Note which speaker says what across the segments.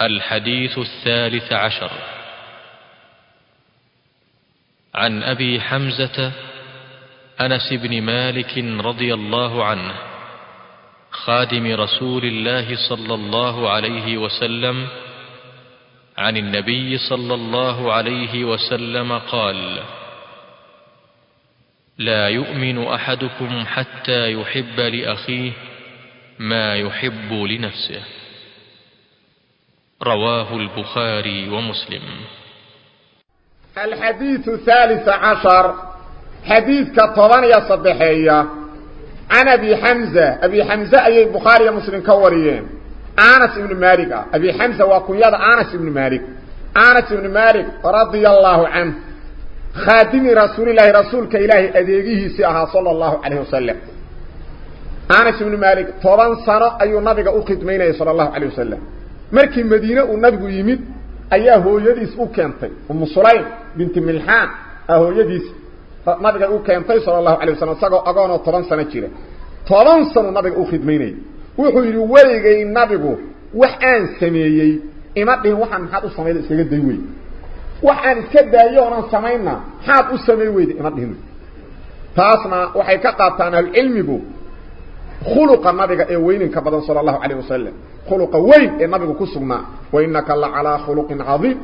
Speaker 1: الحديث الثالث عشر. عن أبي حمزة أنس بن مالك رضي الله عنه خادم رسول الله صلى الله عليه وسلم عن النبي صلى الله عليه وسلم قال لا يؤمن أحدكم حتى يحب لأخيه ما يحب لنفسه. رواه البخاري ومسلم.
Speaker 2: الحديث الثالث عشر حديث كطبانية صدحية عن أبي حمزة أبي حمزة أي البخاري ومسلم كوريين. آنس بن مالك أبي حمزة وكنياد آنس بن مالك. آنس بن مالك رضي الله عنه خادم رسول الله رسولك إلهي أديقه سيها صلى الله عليه وسلم. آنس بن مالك طبعا سنة أي النبي أخدمين صلى الله عليه وسلم. Markii madiina uu nabigu yimid ayaa hooyadiis u keentay ummu sulaym binti milhaan hooyadiis nabiga u keentay sallallahu alayhi wasallam isagoo agoon oo 10 sano jira 10 sano nabiga u khidmaynay wuxuu yiri waligay nabigu wax aan sameeyay ima dhin waxaan maxaad u sameeyay isaga day way wax aan iska daayo oo aan sameeyna maxaad u sameey weyd ima dhin taasna waxay ka qaataan cilmigu خلق النبي ee weynka badan sallallahu alayhi wasallam خلق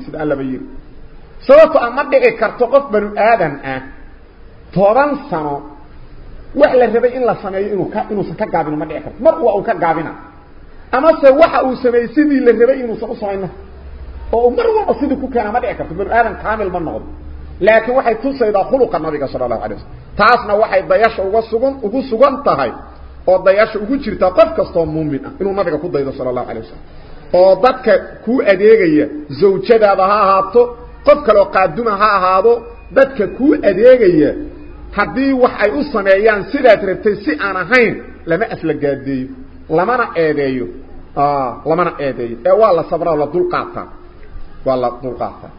Speaker 2: sida alla bayir sababta ama dhici karto qof banu aadan ah toban sano wax la rabay in la sameeyo inuu ka inuu ka gaabino ma dhici karto mar waa uu ka gaabina ama se waxa uu sameeyay sidii la rabay inuu soo sameeyno oo mar walba sidii ku keenay ma dhici karto banu aadan kaamil ma noqdo laakiin waxay tusaydaa khuluqa nabiga sallallahu alayhi wasallam taasna waxay dayasho uga sugan ugu sugan tahay oo dayasho ugu jirta qof kasto muumin ah inuu nabiga ku daydo sallallahu alayhi wasallam oo dadka ku adeegaya zawjadaada ha ahaato qof kale oo qaaduma ha ahaado dadka ku adeegaya hadii wax ay u sameeyaan sidaad rabtay si aan ahayn lama asla gaadeeyo lamana eedeeyo ah lamana eedeeyo ee waa la sabraa la dul qaataa waa la dul qaataa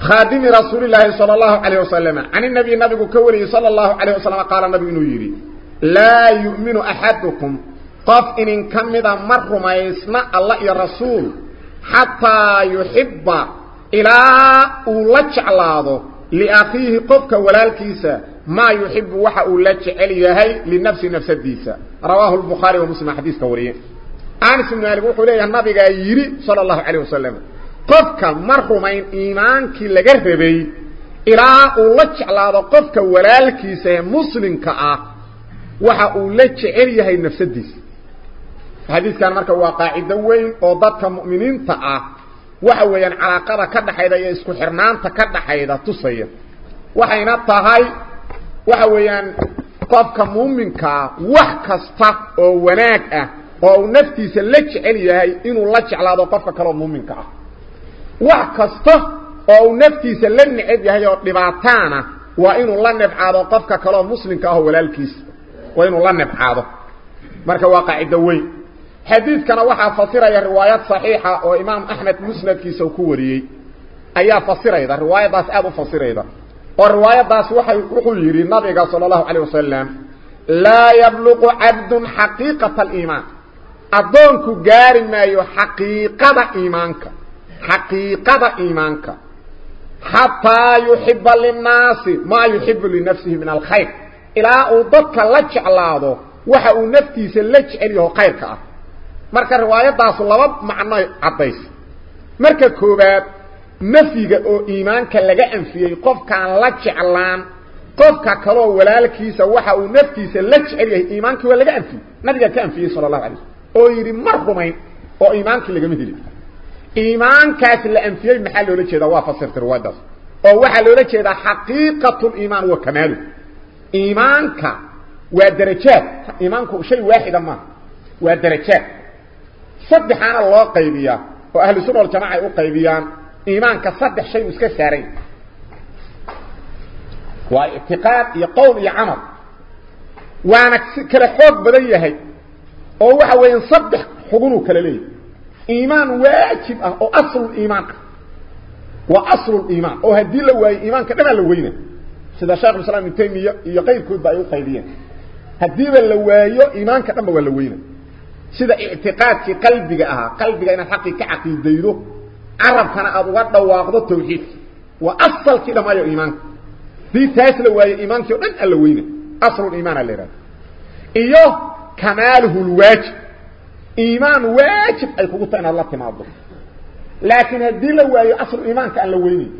Speaker 2: خادم رسول الله صلى الله عليه وسلم. عن النبي النبي كوري صلى الله عليه وسلم قال النبي نيري لا يؤمن أحدكم. قف إن كمد مر ما يسمع الله يا رسول. حتى يحب إلى أولج علاده. لأخيه قفك ولالكيسا ما يحب وحا أولج عليه لنفس نفس الديسة. رواه البخاري ومسلم حديث كوري. أنس بن مالك النبي يري صلى الله عليه وسلم. قفك مرحومين إيمانك لغرفة بي إراء اللج على هذا قفك ولالك سيمسلم كأه وحا اللج إلي هاي النفس الدس الحديث كان مركب واقع دوين وضبك مؤمنين تأه وحا ويان على قرى كرد حيدا يسكو حرمان تكرد حيدا تصير وحا ينطى هاي وحا ويان قفك مؤمن كأه وحك استق ووناك أه ونفتي سيلج إلي هاي إنو اللج على هذا قفك مؤمن كأه wax kasta oo naftiisa la neceb yahay oo dhibaataana waa inuu la nebcaado qofka kale oo muslimka ah walaalkiis waa inuu la nebcaado marka waa qaacido weyn xadiidkana waxaa fasiraya riwaayad saxiixa oo imaam axmed musnadkiisa uu ku wariyey ayaa fasirayda riwaayadaas aad u fasirayda oo riwaayadaas waxay wuxuu yidhi nabiga sala allahu calayh wasalam laa yabluqu cabdun xaqiiqata aliimaan addoonku gaari maayo xaqiiqada iimaanka حقيقة إيمانك. حتى يحب للناس ما يحب لنفسه من الخير. إلا أضطك لك على هذا وحاو نفتيس لك إليه خيرك. مركا رواية داس الله معنى عطيس مركا كوباب نفيك أو إيمانك لك أنفية. كان لك على قف كلو ولالكيس. وحاو نفتي لك إليه إيمانك ولك أنفية. نفيك أنفية صلى الله عليه وسلم. أو يري مرضو مين أو إيمانك لك مثلي إيمان كاسل لأنسيه محل له لكي دواء فصرت أو ووحا له لكي دا حقيقة الإيمان وكماله. إيمان كا ودرجات إيمان كو شيء واحد أما. ودرجات صدحان الله قيبية وأهل السنة والجماعة قيبيان إيمان كا صدح شيء مسكسارين واعتقاد يقوم يعمر وأنا كلا حوق بديه هاي ووحا وينصدح حقنو كلا ليه إيمان واجب أو أصل الإيمان وأصل الإيمان أو هذا دي لو إيمان كده لو إيمان سيدا شاق رسالة من تيمية يقير كود بأيو قيدية هذا دي لو إيمان كده لو إيمان سيدا اعتقاد في قلبك أها قلبك إن الحقي كعقي ديرو عرب كان أبوات دواغض التوحيد وأصل كده ما يو إيمان دي تاس لو إيمان كده لو إيمان أصل الإيمان اللي رأي إيوه كماله الواجب إيمان واجب أي كنت أن الله تماضي لكن هذا هو أصل إيمان كأن لويني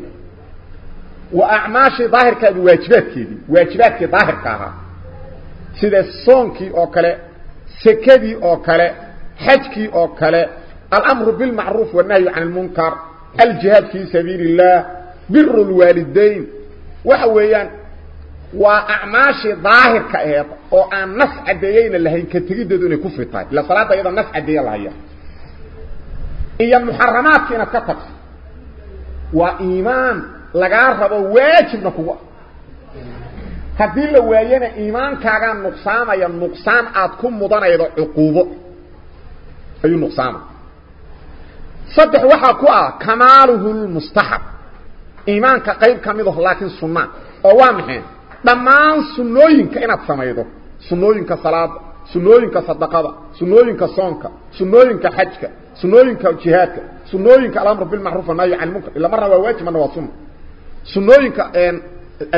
Speaker 2: وأعماشي ظاهر كأن واجبات كيدي. واجبات كي ظاهر كاها. سيدة الصون كي أوكالة سكدي أوكالة حج كي أوكالة الأمر بالمعروف والنهي عن المنكر. الجهاد في سبيل الله. بر الوالدين. وحويان يعني واعماش ظاهر كهيب أو ان نفع ديين اللي هي كتريدو ان كفتا طيب. لا صلاه أيضا نفع دي الله هي. هي المحرمات فينا كفتا وإيمان لغارب واجب نكو كذيل ويهنا إيمان كاغا نقصان يا نقصان اتكم مدن أيضا عقوبه أي نقصان. صدح وحا كو كماله المستحب. إيمان كقيب كميده لكن سنة. أو وامحين dhammaan sunnooyinka inaad samaydo sunnooyinka salaada sunnooyinka sadaqada sunnooyinka soonka sunnooyinka xajka sunnooyinka jihaadka sunnooyinka alamr bilmacruuf wanahyi can lmunkar ila marna waa waajib marna waa sunna sunnooyinka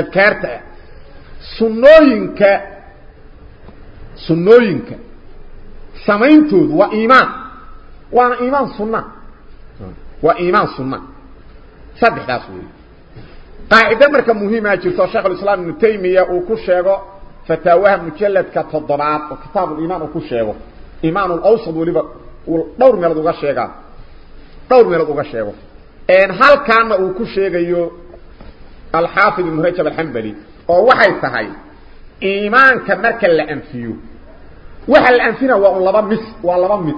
Speaker 2: adkaarta ah sunnooyinka sunnooyinka samayntoodu waa iimaan waana iimaan sunna waa iimaan sunna saddexdaas wey قاعدة مركه مهمه جيرتو الشيخ الاسلام ابن تيميه أو كو شيغو فتاوى مجلد كتضرات وكتاب الايمان أو كو شيغو ايمان الاوسط ولي دور ميلاد أو شيغا دور ميلاد أو شيغو ان هلكان أو كو شيغيو الحافظ المرتب الحنبلي أو waxay tahay ايمان كمرك الانفيو waxa الانفينه هو لبا مس ولا لبا مد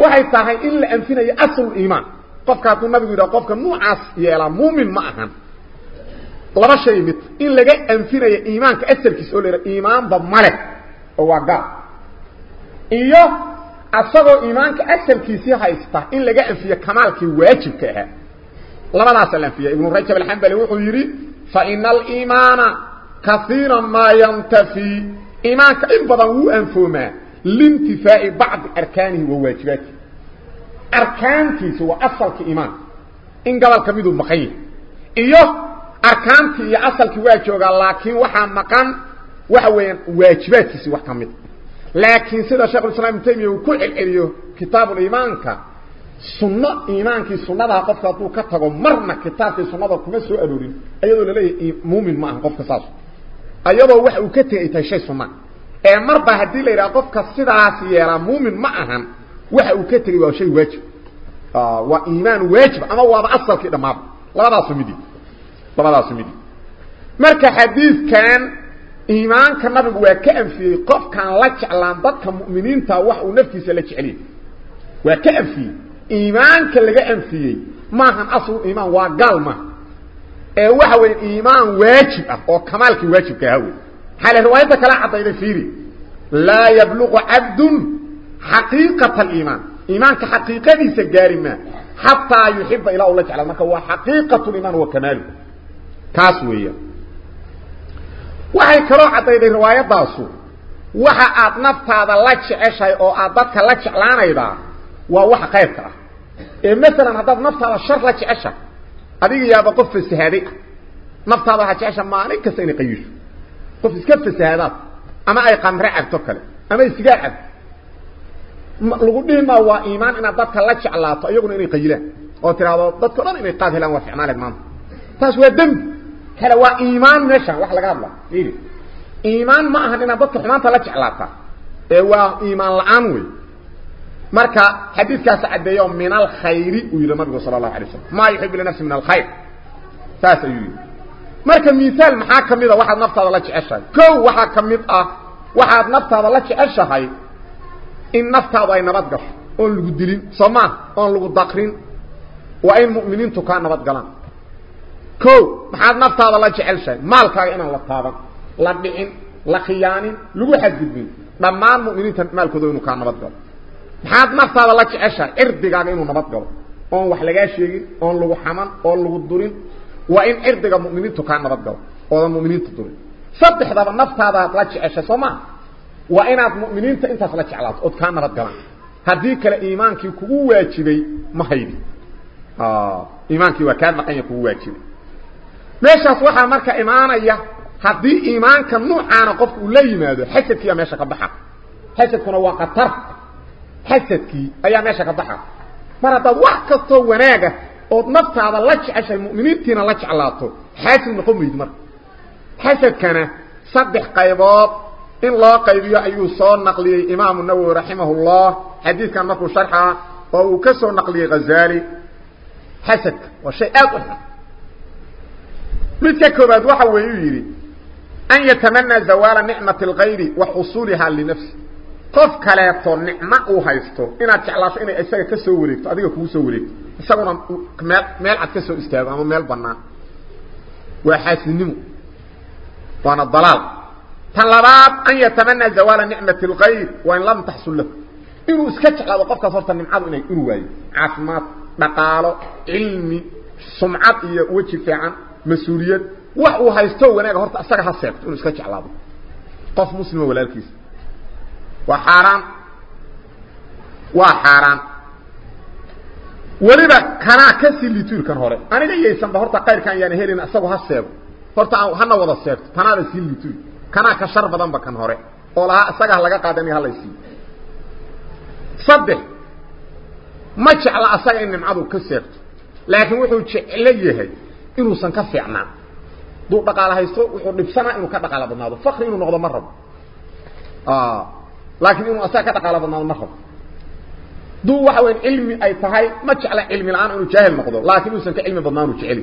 Speaker 2: waxay tahay ان الانفينه اصل الايمان qofka hadduu nabigu yidhaha qofka nuucaas yeelaa muumin ma ahan laba shay mid in laga anfinayo iimaanka asalkiisa oo la yidhaha iimaanba male oo waa gaal iyo asagoo iimaanka asalkiisii haysta in laga anfiyo kamaalkii waajibka ahaa labadaasa la anfiya ibnu rajab alxambali wuxuu yidhi faina aliimaana kaiira maa yantafi iimaanka in badan wuu anfoomaa liintifaa'i bacdi arkaanihi wa waajibaatihi miduu maqan yahay iyo arkaantii iyo asalkii waa joogaa laakiin waxaa maqan waxa weeyaan waajibaadkiisii wax ka mid laakiin sida shekhulislaam ibnu taymiya uu ku celceliyo kitaabuliimaanka sunno iimaankii sunnadaha qofka hadduu ka tago marna kitaabkii sunnada kuma soo aroorin ayadoo laleeyahay muumin ma ahan qofka saas ayadoo waxa uu ka tegay tahay shay sunna ee marba haddii la yidhaha qofka sidaas yeelaa muumin ma ahan waxa uu ka tegey waa shay waajib waa iimaan waajib ama waaba asalkii dhammaaba labadaasu midi labadaasu midi marka xadiidkan iimaanka nabigu waa ka anfiyey qofkaan la jeclaan dadka mu'miniinta wax uu naftiisa la jecliyey waa ka anfiyey iimaanka laga anfiyey maahan aslu iimaan waa gaal maaha ee waxa weeye iimaan waajib ah oo kamaalkii waajibka ahaa wey maxaa le riwaayadda kala caddayday fiiri laa yabluqu cabdun حقيقة الإيمان. إيمان كحقيقة ليس جارما. حتى يحب إلى الله تعالى. ما هو حقيقة الإيمان وكماله تاسوية وهي كراعة هذه الرواية داسو وها أد نفت هذا لك أشي أو أدتك لك لانا إذا ووها قيبك إيه مثلا أد نفت هذا الشر لك أشي هذه يا بقف في السهادي. نفت هذا لك أشي ما عليك سيني قيوش. قف السهادات. أما أي قمرعك توكلي أما يستقعك lagu dhihi maa waa iimaan inaad dadka la jeclaato iyaguna inay qayilaan oo tiraahdo dadka dhan inay qaad helaan waa ficnaaleed maanta taas waa dembi kale waa iimaan meeshan wax laga hadla fiiri iimaan ma ahan inaad dadka xumaanta la jeclaata ee waa iimaan la-aan wey marka xadiidkaas caddeeyo min alkhayri uu yidhi nabigu sala allahu alay slam maa yuxibu linafsi min alkhayr saas ayuu marka miaal maxaa ka mid a waxaad naftaada la jeceshahay kow waxaa ka mid ah waxaad naftaada la jeceshahay إن نفتاب أي نبتقل أول قدلين سماء أول قدقرين وأين مؤمنين تكا نبتقلان كو. محاد نفتاب الله جعل شيء. مالكا إنا لطابا لبعين لخياني لقو حد قدلين لما المؤمنين تنمالك دوين كا نبتقل محاد نفتاب الله جعل شيء. إردقا إنا نبتقل أول وحلقاشي أول لغو حمان أول لغو الدورين. وإن إردقا مؤمنين تكا نبتقل أول مؤمنين تدورين. صدح دابا. نفتاب الله جعل شيء. La jeclaato ood kaa nabad galaan haddii kale iimaankii kugu waajibay ma haydi iimaankii waa kaa maqanya kugu waajibay meeshaas waxaa marka imaanaya haddii iimaanka nuucaana qofka uu la yimaado xasadkiiyaa meesha ka baxa xasadkuna waa khatar xasadkii ayaa meesha ka baxa mar haddaad wax kastoo wanaaga ood naftaada la jeceshay mu'miniintiina la jeclaato xaasid noqon maydi marka xasadkana saddex qaybood in loo qaybiyo ayuu soo naqliyey imaamu nawowi raximahullah xadiidkan markuu sharxa oo uu ka soo naqliyey ghazaali xasadka waa shay aad u xun midka koobaad waxa weeyuu yidhi an yatamanaa zawaala nicmati اlgayri wa xusuulihaa linafsi qof kaleeto nicmo uu haysto inaad jeclaato inay isaga ka soo wareegto adiga kugu soo wareegto isaguna meel meel cad ka soo istaago ama meel banaan waa xaasidnimo waana dalaal طلبات أن يتمنى زوال نعمة الغير وإن لم تحصل له. إنه اسكتش قاد قفكه صرت من عاد اني اروي عثمان بقالو علمي سمعه وجه في عن مسؤوليه وحو هيستو وأنا هرت اسغه حسبت إنه اسكتش علاه قف مسلم ولا الكيس. وحرام. وحرام. وليبا كانا كسي لتور كان هوري. اني ييسن بهرت قير كان يعني هيلين اسغه حسبت هرت أنا ودا سيبت كانا سي لتور oo lahaa isaga ha laga qaadani halaysiiyo saddex ma jecla asaga in nimcadu ka seegto laakiin wuxuu jeclo yahay inuusan ka fiicnaan duu dhaqaalo haysto wuxuu dhibsanaa inuu ka dhaqaalo badnaado fakri inuu noqdo ma rabo laakiin inuu asaga ka dhaqaalo badnaado ma rabo duu waxa weyn cilmi ay tahay ma jecla cilmi la-aan inuu jaahil noqdo laakiin inuusan ka cilmi badnaanu jeceli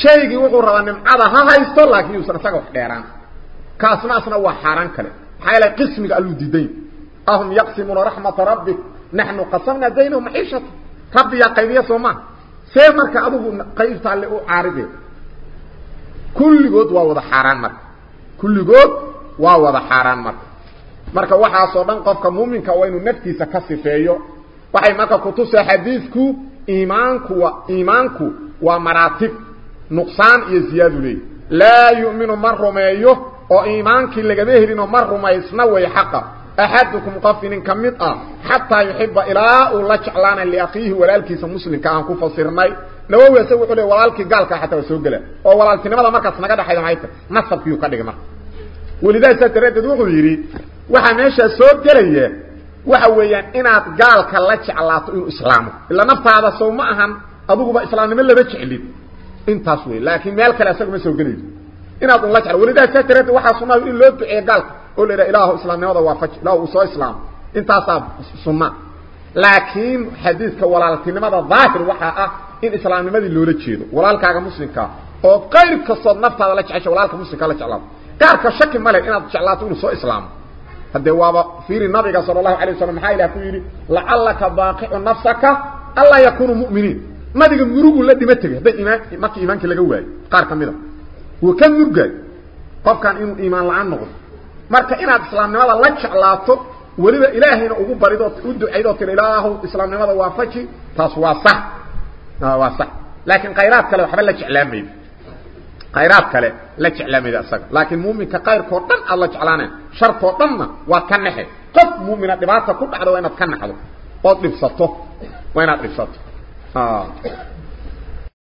Speaker 2: shaygii wuxuu rabaa nimcada ha haysto laakiin inuusan isaga wax dheeraan كاسنا اسنا وحاران كان. حيلا قسمك قالوا ديدين. أهم يقسمون رحمة ربك. نحن قسمنا بينهم عيشة. ربي يا قيبية سوما. سيمر كأبوه قيب تعليقه عارضي. كل قد وهو حاران مر. كل قد وهو حاران مر. مركا وحا صوبان قفك مؤمنك وينو نفتي سكسي فيه وحي مركا كتوس الحديثك إيمانك وإيمانك ومراتب. نقصان يزياد لي. لا يؤمن مرة ما أو ايمانكي لغا ديهرينو مر ما يسنا وي حق احدكم قفن كميت حتى يحب إلى ولا جعلان لاخيه ولالكيس مسلم كان كو فسرناي نو وي اسو خله ولالكي غالكا حتى سو غله أو ولالتنمدا ماركا سنغا دخاي مايت نصب يو كدغما ولذا ستريت دو خويري وحا ميشا سو غليه وحا ويان انات غالكا لا جعلاتو ان اسلام الا نفتاه سو ما اهم ابو با اسلام ما لبا جعليد انتاس وي لكن ميل كلا اسو سو غليه inaad la jeclo welidaas saas daraaddeed waxaa sunnaha in loo duceeyo gaalka oo la yidhaha ilaahu islaamnimada waafaji ilah uu soo islaamo intaasaa sunna laakiin xadiidka walaaltinimada daahir waxaa ah in islaamnimadii loola jeedo walaalkaaga muslimkaa oo qayr kastood naftaada la jecesha walaalka muslimkaa la jeclaato gaarka shaki male inaad jeclaato inuu soo islaamo haddee waaba fiiri nabiga sala allahu alay waslam maxaa ilah ku yidhi lacallaka baaqicu nafsaka anlaa yakunuu mu'miniin nabiga murugu la dhima tegay hadday imaan markii iimaankii laga waayo qaar ka وكان يرقاي طب كان إنو إيمان لعنه مارك إنا بسلام نماذا لاتش علاته ولذا إلهينا أقوب بريدات أدو عيدات الإله إسلام نماذا وافكي تاسواصح نواصح آه، لكن قيرات كلا وحبا لاتش علامي قيرات كلا لاتش علامي دأساق لكن مومن كقير كورتن الله جعلانه شر كورتن وكان نحي قف مومن دباته كورت عدو وينات كان نحي قطب صفته وينات رفصته